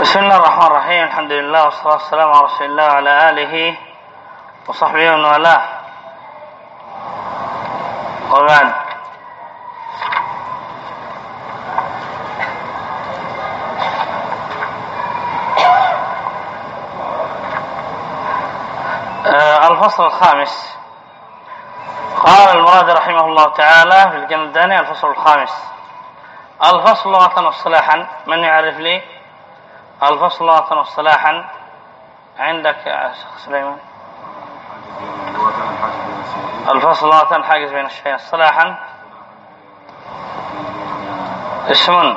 بسم الله الرحمن الرحيم الحمد لله والصلاة والسلام على رسول الله وعلى آله وصحبه ومن والاه وبعد الفصل الخامس قال المراد رحمه الله تعالى في الجلداني الفصل الخامس الفصل لغة واصطلاحا من يعرف لي الفصل واصطلاحا عندك يا شيخ سليمان. الفصل الحاجز بين الشيئين اصطلاحا اسم.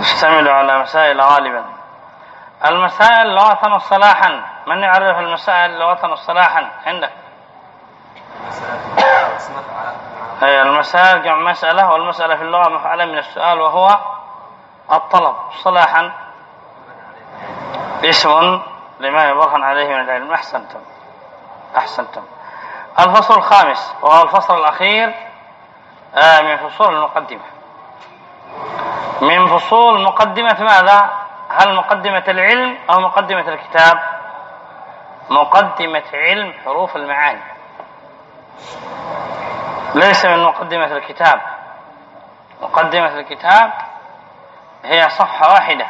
تشتمل على مسائل غالبا. المسائل لغة واصطلاحا من يعرف المسائل لغة واصطلاحا عندك. المسائل جمع مسألة والمسألة في اللغة مفعلة من السؤال وهو الطلب. صلاحا. اسم لما يبرهن عليه من العلم. أحسنتم. أحسنتم. الفصل الخامس وهو الفصل الأخير آه، من فصول المقدمة. من فصول مقدمة ماذا؟ هل مقدمة العلم أو مقدمة الكتاب؟ مقدمة علم حروف المعاني. ليس من مقدمة الكتاب. مقدمة الكتاب هي صفحة واحدة.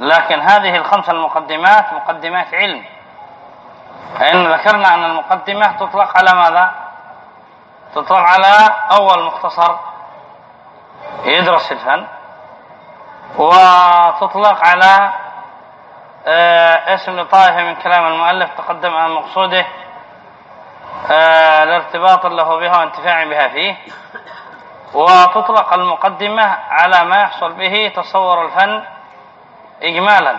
لكن هذه الخمس المقدمات مقدمات علم. فإن ذكرنا أن المقدمة تطلق على ماذا؟ تطلق على أول مختصر يدرس الفن وتطلق على آه، اسم لطائفة من كلام المؤلف تقدم عن مقصوده آه، الارتباط له بها وانتفاع بها فيه. وتطلق المقدمة على ما يحصل به تصور الفن إجمالا.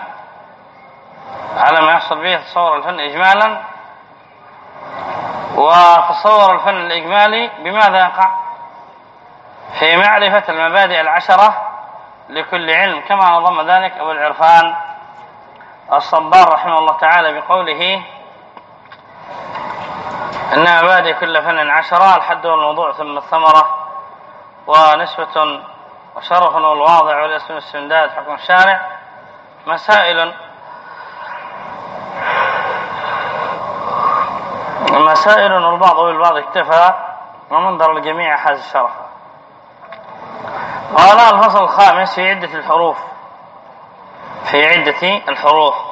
على ما يحصل به تصور الفن إجمالا. وتصور الفن الإجمالي بماذا يقع؟ في معرفة المبادئ العشرة لكل علم كما نظم ذلك أبو العرفان الصبار رحمه الله تعالى بقوله إن مبادئ كل فن عشرة الحد والموضوع ثم الثمرة ونسبة وشرف والواضع والاسم الاستمداد حكم الشارع. مسائل. مسائل والبعض بالبعض اكتفى ومنظر الجميع حاز الشرف. قال الفصل الخامس في عدة الحروف. في عدة الحروف.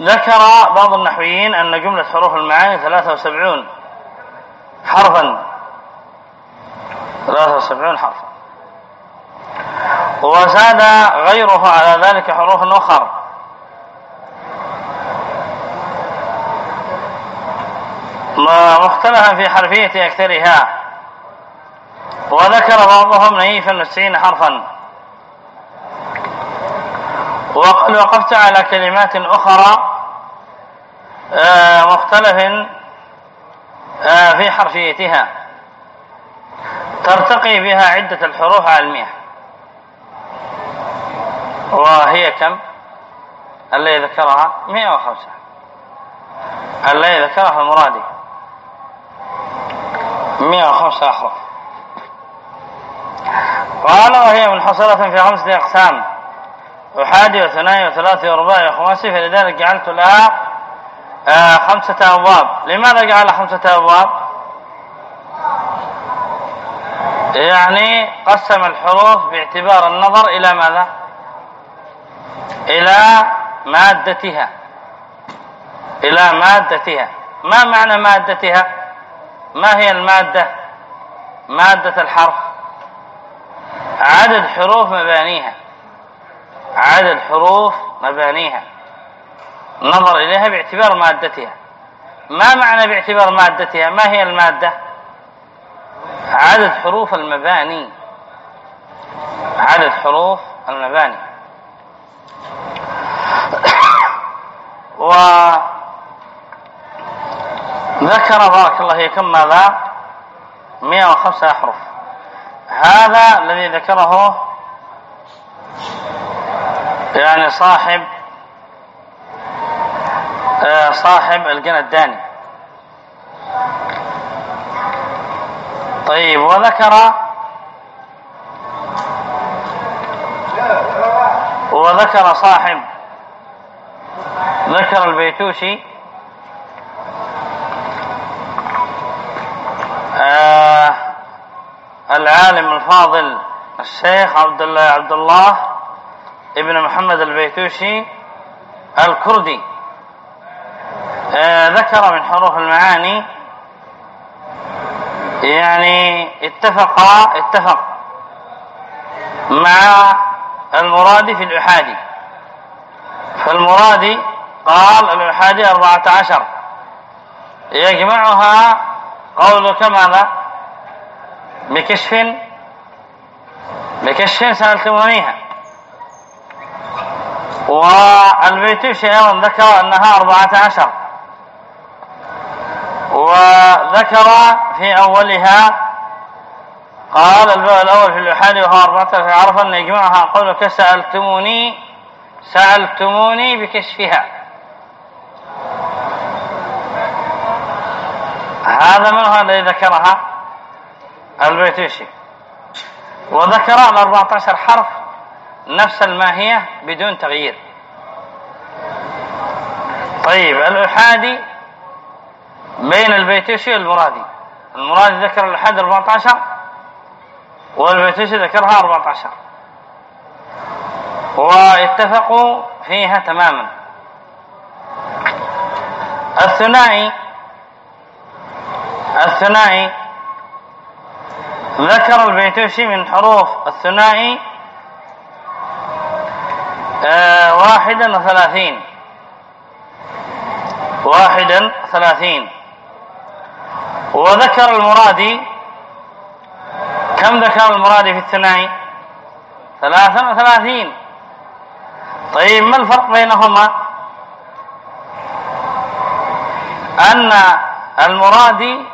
ذكر بعض النحويين أن جملة حروف المعاني 73 حرفا. 73 حرفا. وزاد غيره على ذلك حروف أخر. مختلفا في حرفية أكثرها. وذكر بعضهم نيفا وتسعين حرفا. وقد وقفت على كلمات أخرى مختلف آه، في حرفيتها. ترتقي بها عدة الحروف على المئة وهي كم؟ الذي ذكرها مئة وخمسة. الذي ذكرها المرادي مئة وخمسة أحرف قال وهي منحصرة في خمسة أقسام. أحادي وثنائي وثلاثي ورباعي وخماسي فلذلك جعلت لها آه خمسة أبواب. لماذا جعل خمسة أبواب؟ يعني قسم الحروف باعتبار النظر إلى ماذا؟ إلى مادتها. إلى مادتها. ما معنى مادتها؟ ما هي المادة؟ مادة الحرف. عدد حروف مبانيها. عدد حروف مبانيها. نظر إليها باعتبار مادتها. ما معنى باعتبار مادتها؟ ما هي المادة؟ عدد حروف المباني. عدد حروف المباني. وذكر بارك الله كم ماذا؟ 105 أحرف هذا الذي ذكره يعني صاحب آه، صاحب القنا الداني. طيب وذكر وذكر صاحب ذكر البيتوشي آه العالم الفاضل الشيخ عبد الله عبد الله ابن محمد البيتوشي الكردي. ذكر من حروف المعاني. يعني اتفق اتفق مع المراد في الأحادي فالمرادي قال الأحادي أربعة عشر. يجمعها قولك ماذا بكشف بكشف سألتمونيها. والبيتوشي أيضا ذكر أنها أربعة عشر. وذكر في أولها قال الباب الأول في الأحادي وهو أربعة عشر عرفا أن يجمعها قولك سألتموني سألتموني بكشفها. هذا من هو الذي ذكرها؟ البيتوشي. وذكر الأربعة عشر حرف نفس الماهية بدون تغيير. طيب الأحادي بين البيتوشي والمرادي. المرادي ذكر الأحادي 14 والبيتوشي ذكرها 14 واتفقوا فيها تماما. الثنائي الثنائي ذكر البيتوشي من حروف الثنائي آه واحدا وثلاثين. واحدا ثلاثين وذكر المرادي كم ذكر المرادي في الثنائي ثلاثا وثلاثين. طيب ما الفرق بينهما؟ أن المرادي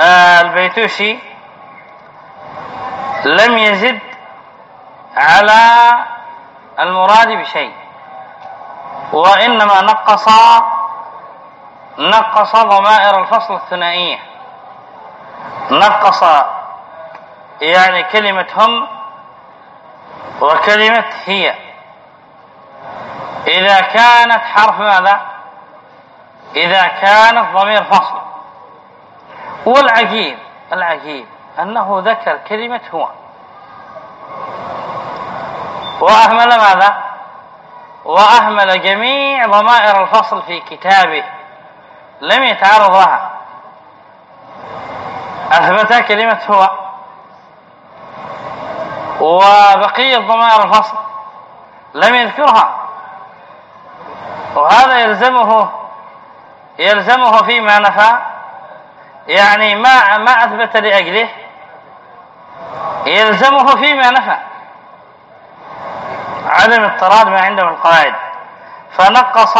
آه البيتوشي لم يزد على المراد بشيء وإنما نقص نقص ضمائر الفصل الثنائية نقص يعني كلمة هم وكلمة هي. إذا كانت حرف ماذا؟ إذا كانت ضمير فصل. والعجيب العجيب أنه ذكر كلمة هو. وأهمل ماذا؟ وأهمل جميع ضمائر الفصل في كتابه. لم يتعرض لها أثبت كلمة هو. وبقية ضمائر الفصل لم يذكرها. وهذا يلزمه يلزمه فيما نفى. يعني ما ما أثبت لأجله. يلزمه فيما نفى. عدم اضطراد ما عنده القواعد فنقص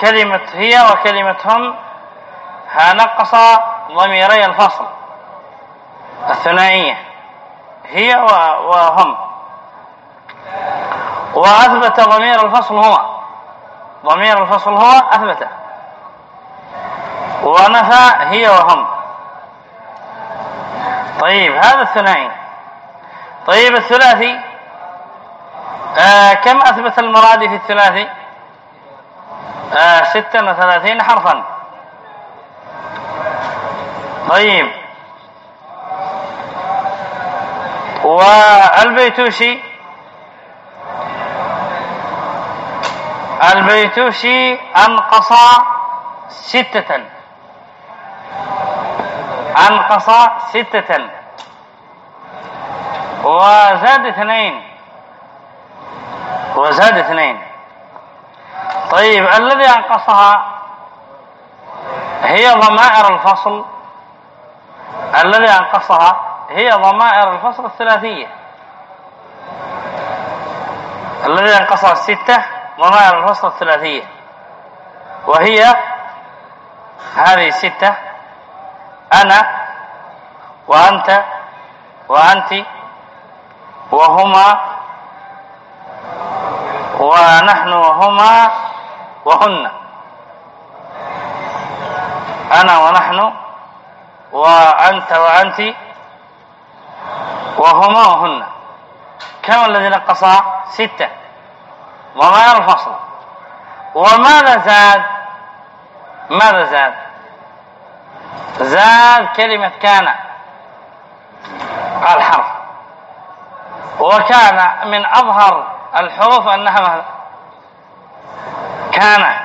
كلمة هي وكلمة هم نقص ضميري الفصل. الثنائية. هي وهم. وأثبت ضمير الفصل هو. ضمير الفصل هو أثبته ونفى هي وهم. طيب هذا الثنائي. طيب الثلاثي. آه كم أثبت المرادي في الثلاثي؟ آه ستا وثلاثين حرفا. طيب. والبيتوشي. البيتوشي أنقص ستة. أنقص ستة. وزاد اثنين. وزاد اثنين. طيب الذي أنقصها هي ضمائر الفصل. الذي أنقصها هي ضمائر الفصل الثلاثية. الذي أنقصها الستة ضمائر الفصل الثلاثية. وهي هذه الستة أنا وأنت وأنت وهما ونحن وهما وهن. أنا ونحن وأنت وأنت وهما وهن. كم الذي نقصها ستة. ضمائر الفصل. وماذا زاد؟ ماذا زاد؟ زاد كلمة كان. الحرف. وكان من أظهر الحروف أنها ماذا؟ كان.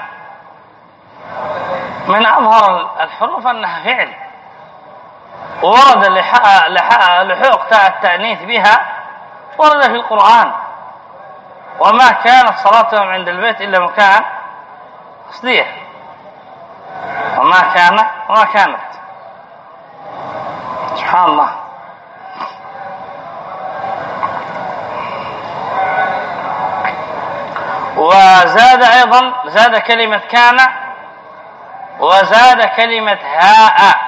من أظهر الحروف أنها فعل. ورد لحوق التأنيث بها ورد في القرآن. وما كانت صلاتهم عند البيت إلا مكان أصلية وما كان وما كانت. سبحان الله. وزاد أيضا زاد كلمة كان وزاد كلمة هاء.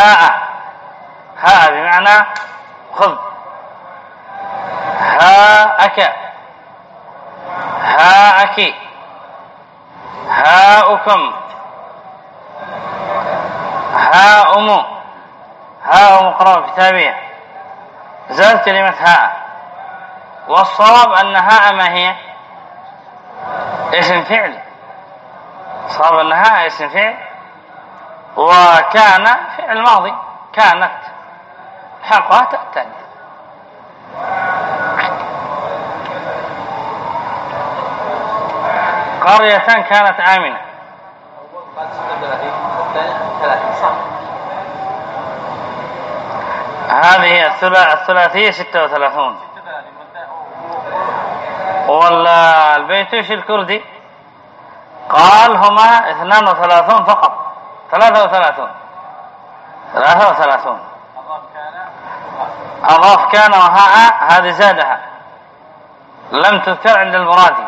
هاء. بمعنى خذ. هاءك. هاءك. هاؤكم. هاؤم. هاؤم قراءة كتابية زادت كلمة هاء. والصواب أن هاء ما هي؟ اسم فعل. صواب أن هاء اسم فعل. وكان فعل ماضي كانت حقها تأتي. قرية كانت آمنة. هذه الثلاثية ستة وثلاثون. والبيتوش الكردي؟ قال هما اثنان وثلاثون فقط. ثلاثة وثلاثون. ثلاثة وثلاثون. أضاف كان وهاء هذه زادها. لم تذكر عند المرادي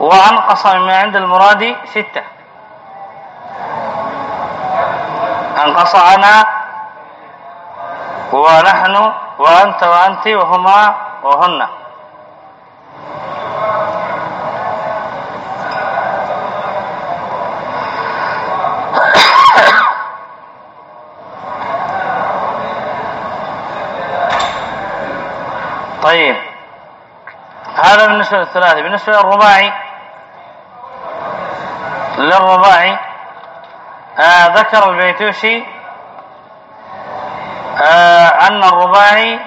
وأنقص مما عند المرادي ستة. أنقص أنا ونحن وأنت وأنت وهما وهن. طيب. هذا بالنسبة للثلاثي بالنسبة للرباعي للرباعي آه ذكر البيتوشي آه أن الرباعي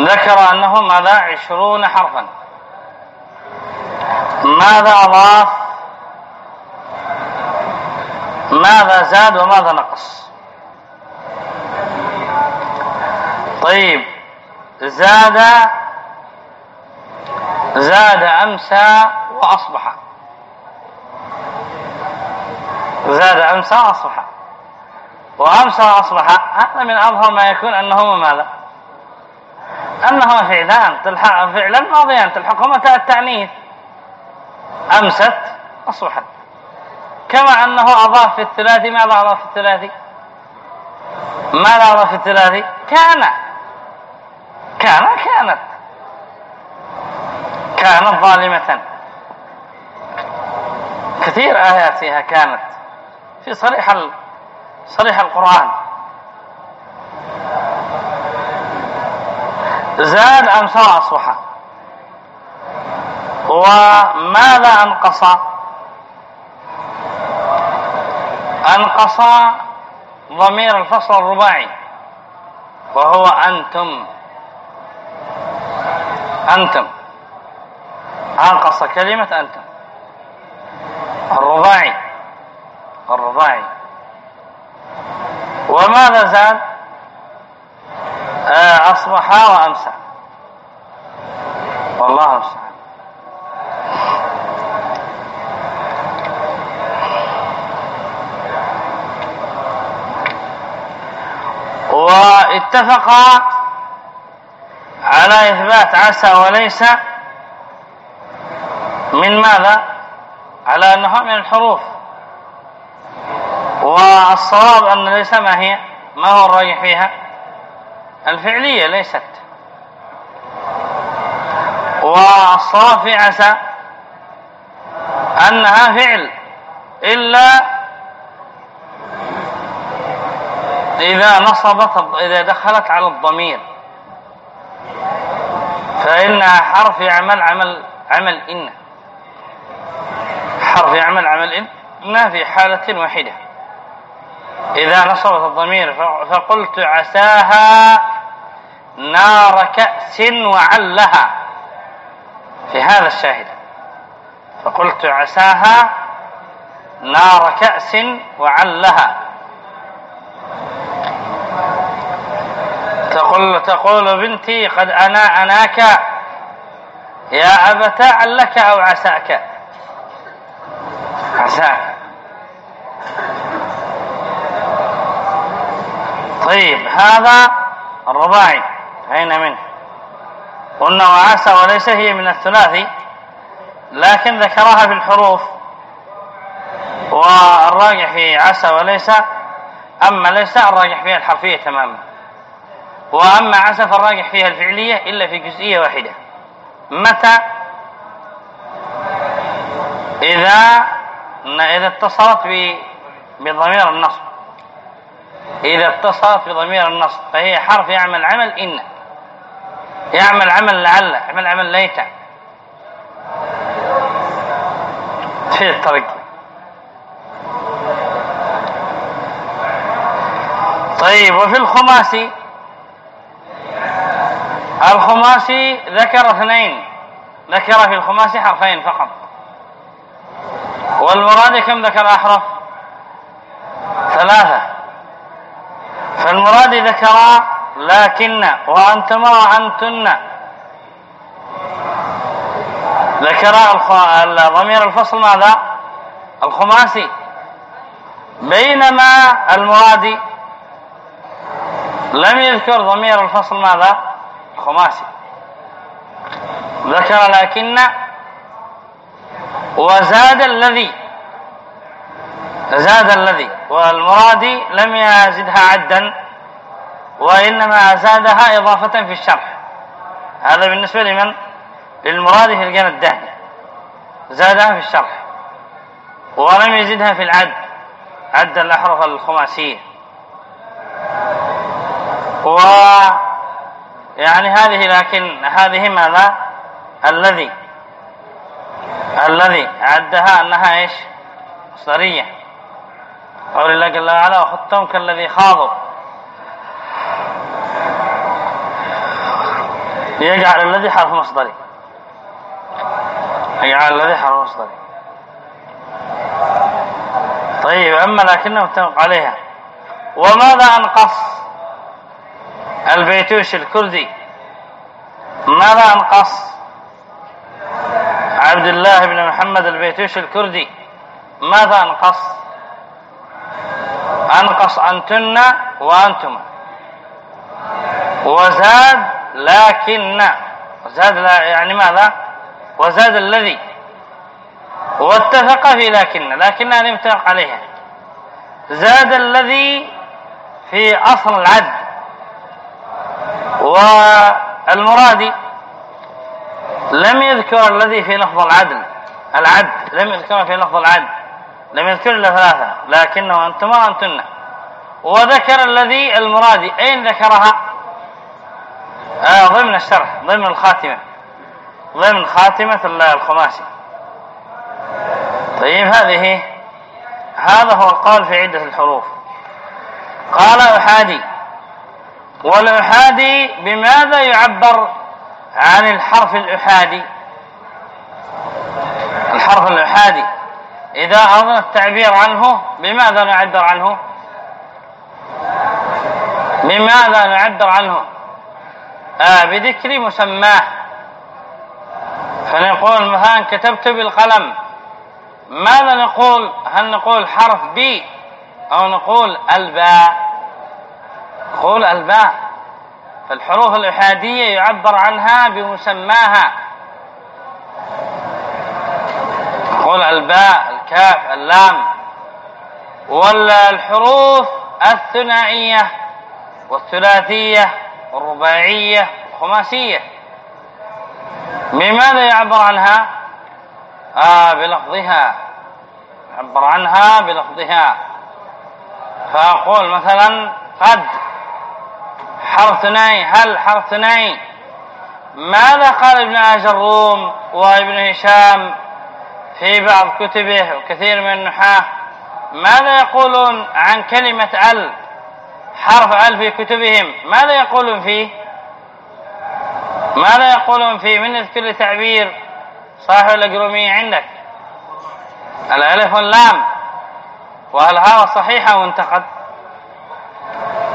ذكر أنه ماذا؟ عشرون حرفا. ماذا أضاف؟ ماذا زاد وماذا نقص؟ طيب. زاد زاد أمسى وأصبح. زاد أمسى وأصبح. وأمسى وأصبح. هذا من أظهر ما يكون أنهما ماذا؟ أنهما فعلان. تلحق فعلا ماضيان. تلحقهما التعنيف أمست أصبحت. كما أنه أضاف في الثلاثي. ماذا أضاف في الثلاثي؟ ماذا أضاف في الثلاثي؟ كان كانت كانت ظالمة. كثير آيات فيها كانت في صريح صريح القرآن. زاد أم سوى أصبح وماذا أنقص. أنقص ضمير الفصل الرباعي. وهو أنتم. أنتم. أنقص كلمة أنتم الرباعي الرباعي وماذا زاد؟ آه، أصبح وأمسى والله المستعان واتفق على إثبات عسى وليس من ماذا؟ على أنها من الحروف. والصواب أن ليس ما هي ما هو الراجح فيها؟ الفعلية ليست. والصواب في عسى أنها فعل إلا إذا نصبت إذا دخلت على الضمير. فإنها حرف يعمل عمل عمل إن. حرف يعمل عمل إن؟ في حالة واحدة. إذا نصبت الضمير فقلت عساها نار كأس وعلها. في هذا الشاهد. فقلت عساها نار كأس وعلها. تقول تقول بنتي قد أنا أناك. يا أبتا علك أو عساك. عساك طيب هذا الرباعي. أين منه؟ قلنا وعسى وليس هي من الثلاثي لكن ذكرها في الحروف. والراجح في عسى وليس أما ليس الراجح فيها الحرفية تماما. وأما عسى فالراجح فيها الفعلية إلا في جزئية واحدة. متى؟ إذا إذا اتصلت بضمير النصب. إذا اتصلت بضمير النصب فهي حرف يعمل عمل إن. يعمل عمل لعل يعمل عمل ليت. في الترقي طيب وفي الخماسي؟ الخماسي ذكر اثنين. ذكر في الخماسي حرفين فقط. والمراد كم ذكر أحرف ثلاثة. فالمراد ذكر لكن وأنتما وأنتن ذكر ضمير الفصل ماذا؟ الخماسي. بينما المراد لم يذكر ضمير الفصل ماذا؟ الخماسي. ذكر لكن وزاد الذي زاد الذي والمراد لم يزدها عدا وإنما زادها إضافة في الشرح. هذا بالنسبة لمن؟ للمراد في الجنة الدهنة زادها في الشرح. ولم يزدها في العد. عد الأحرف الخماسية. و يعني هذه لكن هذه ماذا؟ الذي. الذي عدها أنها إيش؟ مصدرية قول الله جل وعلا وخذتهم كالذي خاضوا. يجعل الذي حرف مصدري. يجعل الذي حرف مصدري. طيب أما لكنه متفق عليها. وماذا أنقص البيتوش الكردي؟ ماذا أنقص عبد الله بن محمد البيتوش الكردي. ماذا أنقص؟ أنقص أنتن وأنتم. وزاد لكن. وزاد يعني ماذا؟ وزاد الذي. واتفق في لكن لكن لم يتفق عليها زاد الذي في أصل العد. والمرادي. لم يذكر الذي في لفظ العدل. العد لم يذكر في لفظ العد. لم يذكر إلا ثلاثة لكنه انتما وأنتن. وذكر الذي المرادي أين ذكرها؟ آه ضمن الشرح ضمن الخاتمة. ضمن خاتمة الخماسي. طيب هذه هذا هو القول في عدة الحروف. قال احادي والأحادي بماذا يعبر؟ عن الحرف الأحادي. الحرف الأحادي. إذا أردنا التعبير عنه بماذا نعبر عنه؟ بماذا نعبر عنه؟ آه بذكر مسماه. فنقول مثلا كتبت بالقلم. ماذا نقول؟ هل نقول حرف بي أو نقول الباء؟ قول الباء. فالحروف الإحادية يعبر عنها بمسماها. قول الباء الكاف اللام. والحروف الثنائية والثلاثية والرباعية والخماسية. بماذا يعبر عنها؟ آه بلفظها. يعبر عنها بلفظها. فأقول مثلا قد. حرف ثنائي هل حرف ثنائي ماذا قال ابن آجروم وابن هشام في بعض كتبه وكثير من النحاة؟ ماذا يقولون عن كلمة ال؟ حرف ال في كتبهم. ماذا يقولون فيه؟ ماذا يقولون فيه؟ من يذكر تعبير؟ صاحب الأجرومية عندك؟ الألف واللام. وهل هذا صحيح أو منتقد؟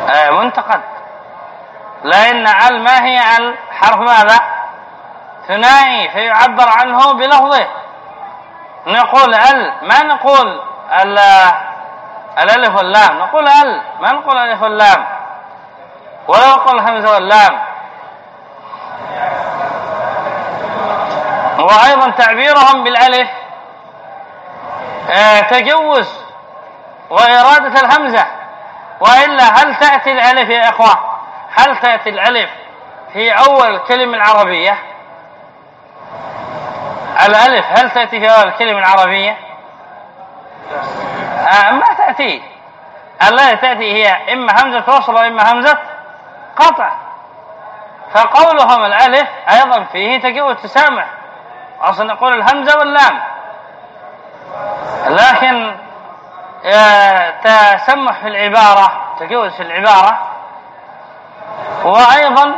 آه منتقد. لأن ال ما هي ال حرف ماذا؟ ثنائي فيعبر عنه بلفظه. نقول ال ما نقول الألف واللام؟ نقول ال ما نقول الالف واللام؟ ولا نقول الهمزة واللام. وأيضا تعبيرهم بالألف. آه، تجوز وإرادة الهمزة. وإلا هل تأتي الألف يا إخوة؟ هل تأتي الألف في أول الكلمة العربية؟ الألف هل تأتي في أول الكلمة العربية؟ آه ما تأتي. التي تأتي هي إما همزة وصل وإما همزة قطع. فقولهم الألف أيضا فيه تجوز تسامح أصلا نقول الهمزة واللام. لكن آه، تسمح في العبارة تجوز في العبارة وأيضا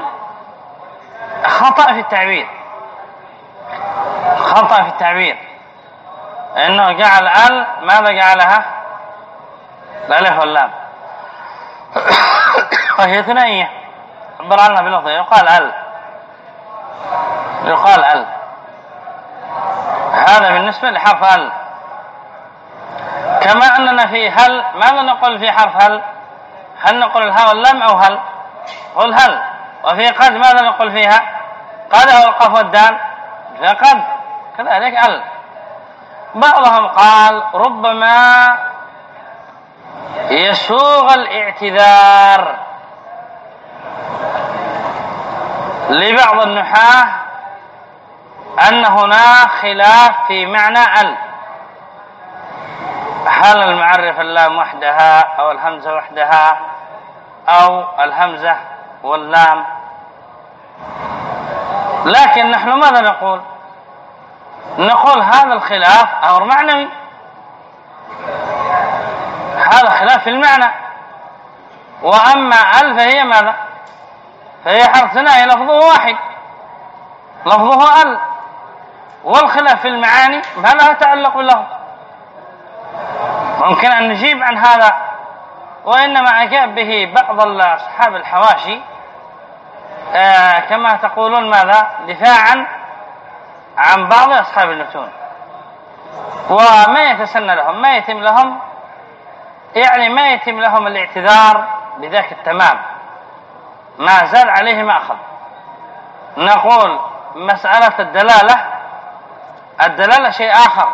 خطأ في التعبير. خطأ في التعبير. إنه جعل ال ماذا جعلها؟ الألف واللام. وهي ثنائية. عبر عنها بلفظه يقال ال. يقال ال. هذا بالنسبة لحرف ال. كما أننا في هل ماذا نقول في حرف هل؟ هل نقول الهاء واللام أو هل؟ قل هل؟ وفي قد ماذا نقول فيها؟ قد أو القف والدال. فقد كذلك ال. بعضهم قال ربما يسوغ الاعتذار. لبعض النحاة أن هناك خلاف في معنى ال. هل المعرف اللام وحدها أو الهمزة وحدها؟ أو الهمزة واللام. لكن نحن ماذا نقول؟ نقول هذا الخلاف أمر معنوي. هذا خلاف في المعنى. وأما ال فهي ماذا؟ فهي حرف ثنائي لفظه واحد. لفظه أل. والخلاف في المعاني ما لها تعلق باللفظ؟ ممكن أن نجيب عن هذا وإنما أجاب به بعض أصحاب الحواشي آه كما تقولون ماذا؟ دفاعا عن بعض أصحاب المتون وما يتسنى لهم ما يتم لهم يعني ما يتم لهم الاعتذار بذاك التمام. ما زال عليه ما أخذ نقول مسألة الدلالة الدلالة شيء آخر.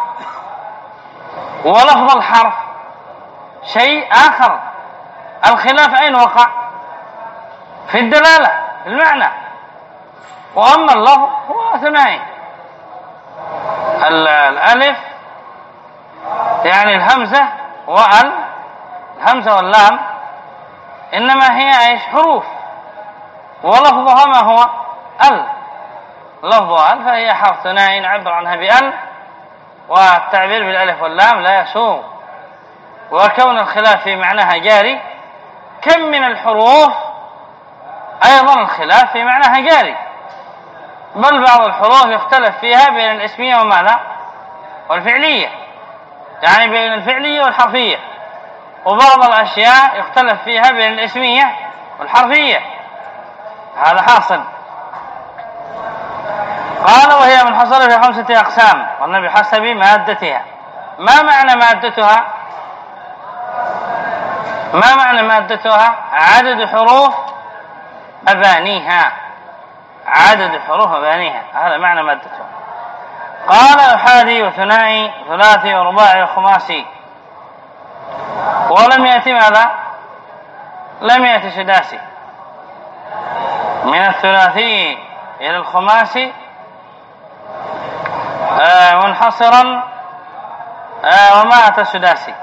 ولفظ الحرف شيء آخر. الخلاف أين وقع؟ في الدلالة في المعنى. وأما اللفظ هو ثنائي الألف يعني الهمزة وال الهمزة واللام إنما هي إيش؟ حروف. ولفظها ما هو؟ ال. لفظ ال فهي حرف ثنائي نعبر عنها بال والتعبير بالألف واللام لا يسوغ. وكون الخلاف في معناها جاري كم من الحروف أيضا الخلاف في معناها جاري بل بعض الحروف يختلف فيها بين الاسمية وماذا؟ والفعلية. يعني بين الفعلية والحرفية. وبعض الأشياء يختلف فيها بين الاسمية والحرفية. هذا حاصل. قال وهي منحصرة في خمسة أقسام. قلنا بحسب مادتها ما معنى مادتها؟ ما معنى مادتها؟ عدد حروف أبانيها عدد حروف مبانيها هذا معنى مادته قال أحادي وثنائي ثلاثي ورباعي وخماسي. ولم يأتي ماذا؟ لم يأتي سداسي. من الثلاثي إلى الخماسي آه منحصرا آه وما أتى السداسي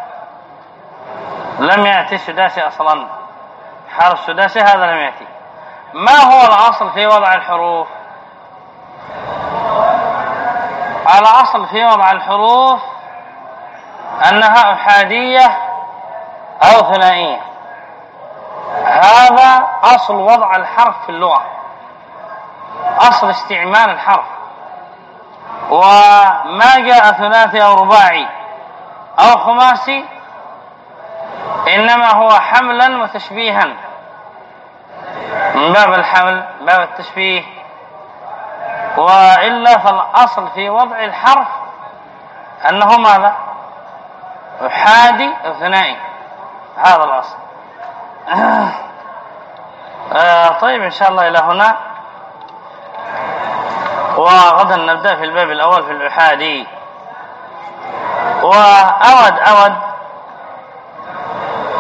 لم يأتي السداسي أصلا. حرف السداسي هذا لم يأتي. ما هو الأصل في وضع الحروف؟ قال أصل في وضع الحروف أنها أحادية أو ثنائية. هذا أصل وضع الحرف في اللغة. أصل استعمال الحرف. وما جاء ثلاثي أو رباعي أو خماسي إنما هو حملا وتشبيها. من باب الحمل باب التشبيه. وإلا فالأصل في وضع الحرف أنه ماذا؟ أحادي ثنائي هذا الأصل. آه طيب إن شاء الله إلى هنا. وغدا نبدأ في الباب الأول في الأحادي. وأود أود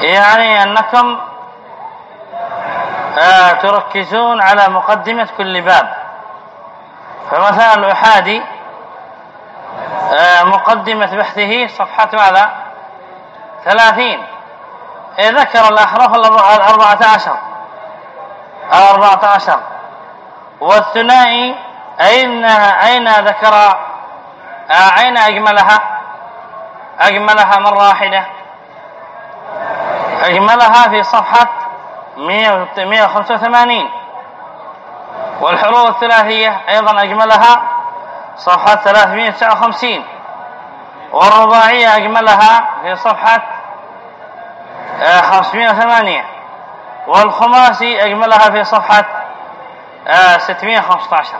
يعني أنكم آه تركزون على مقدمة كل باب. فمثلا الأحادي آه مقدمة بحثه صفحة ماذا ثلاثين. ذكر الأحرف الأربعة عشر. الأربعة عشر. والثنائي أين أين ذكر آه، أين أجملها؟ أجملها مرة واحدة. أجملها في صفحة 185 والحروف الثلاثية أيضا أجملها صفحة 359 والرباعية أجملها في صفحة 508 والخماسي أجملها في صفحة 615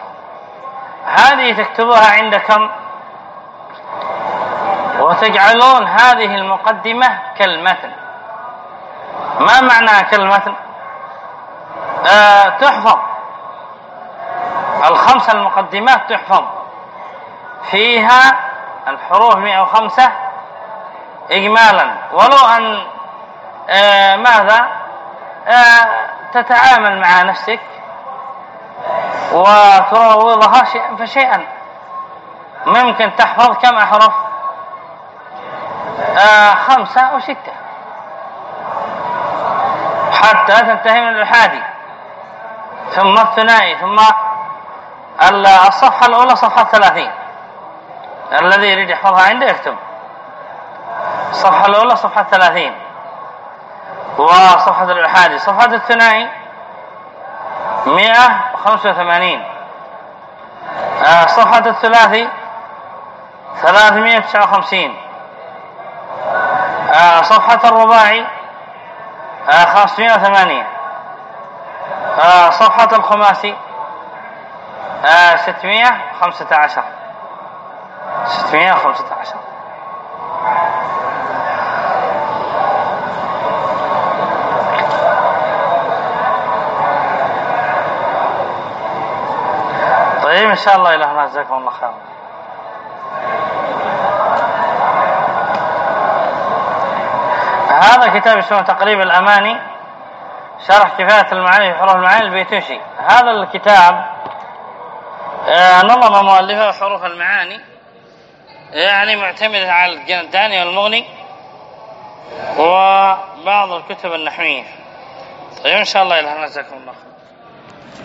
هذه تكتبوها عندكم وتجعلون هذه المقدمة كالمتن. ما معنى كالمتن آه تحفظ. الخمسة المقدمات تحفظ. فيها الحروف 105 إجمالا. ولو أن آه ماذا؟ آه تتعامل مع نفسك وتروضها شيئا فشيئا. ممكن تحفظ كم أحرف؟ آه خمسة أو ستة. حتى تنتهي من الأحادي ثم الثنائي ثم الصفحة الأولى صفحة ثلاثين الذي يريد يحفظها عنده يكتب. الصفحة الأولى صفحة ثلاثين وصفحة الأحادي صفحة الثنائي مئة وخمسة وثمانين. آه، صفحة الثلاثي ثلاثمائة وتسعة وخمسين. آه، صفحة الرباعي خمسمائة وثمانية صفحة الخماسي. ستمائة وخمسة عشر. ستمائة وخمسة عشر. طيب إن شاء الله إلى هنا جزاكم الله خيرا. هذا كتاب اسمه تقريب الأماني شرح كفاية المعاني في حروف المعاني البيتوشي. هذا الكتاب آه، نظم مؤلفه حروف المعاني يعني معتمد على الجنداني والمغني وبعض الكتب النحوية. طيب إن شاء الله إلى هنا جزاكم الله خيرا